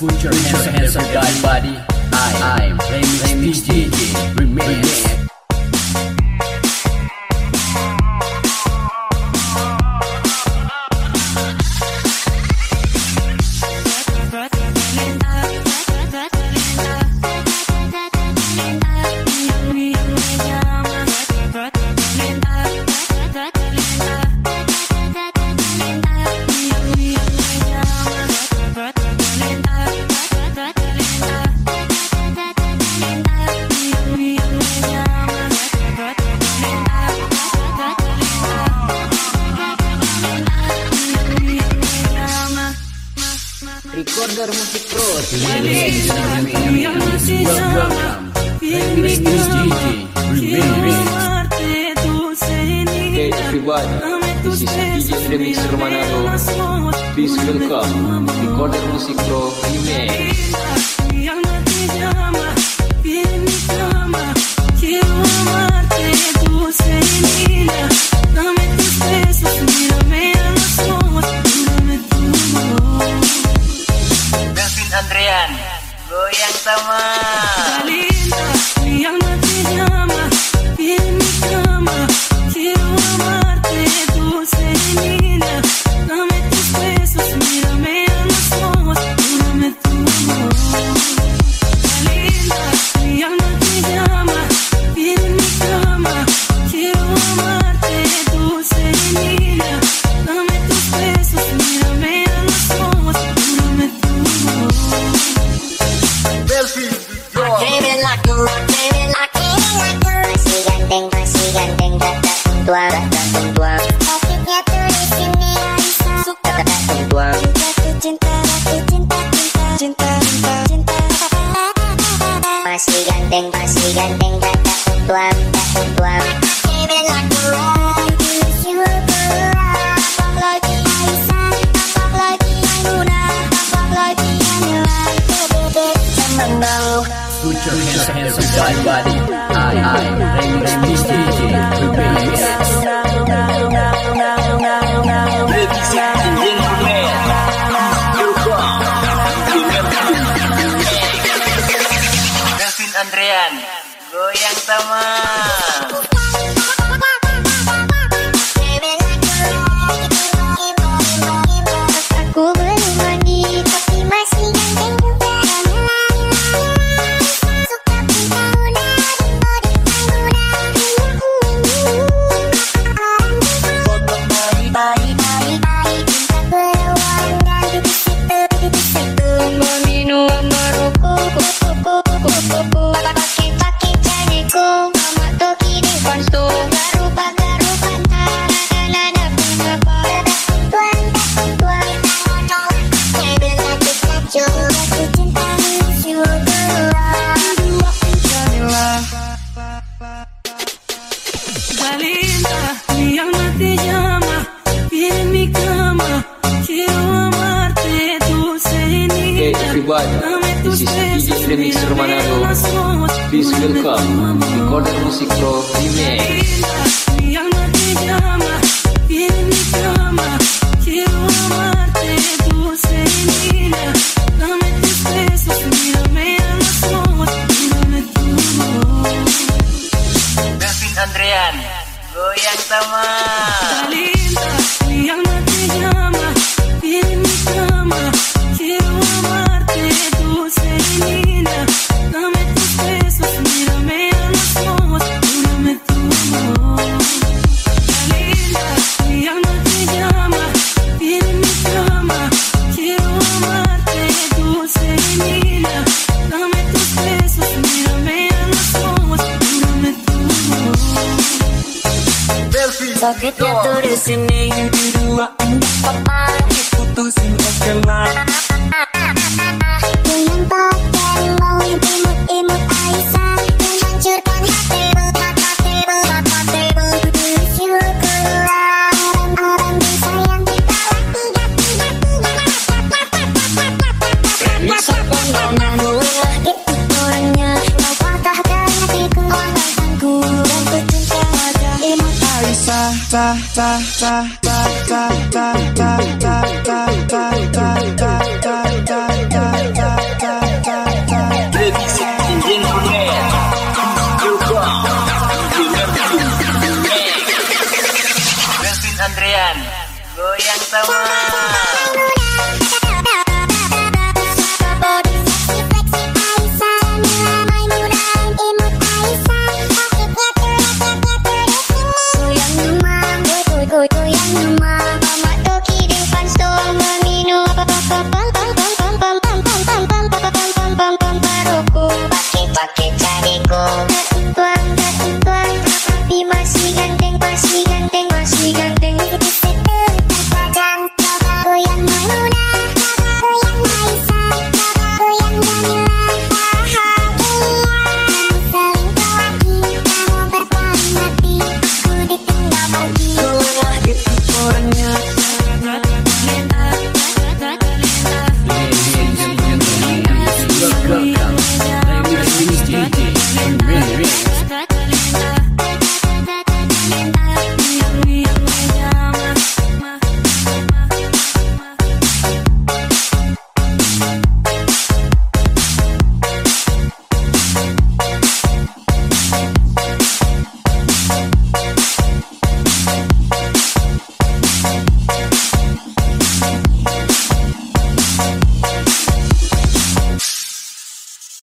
Put your hands, hands up, God body. I, I am Remix DJ. Remix. Sugar Music Pro. This is DJ Remix Romanado. Please welcome Recorder Music Pro Remix. mano! ganteng masih ganteng tak takut tuang takut tuang Even like the rain, silver Put your hands, hands on my body I, I, Rain, Rain, Mystery Prepare goyang teman Ibadah This is DJ Remix Please welcome Recorder Music Pro Remix goyang sama quiero sakitnya tuh di sini Dua empat papan diputusin oke Andrean goyang sama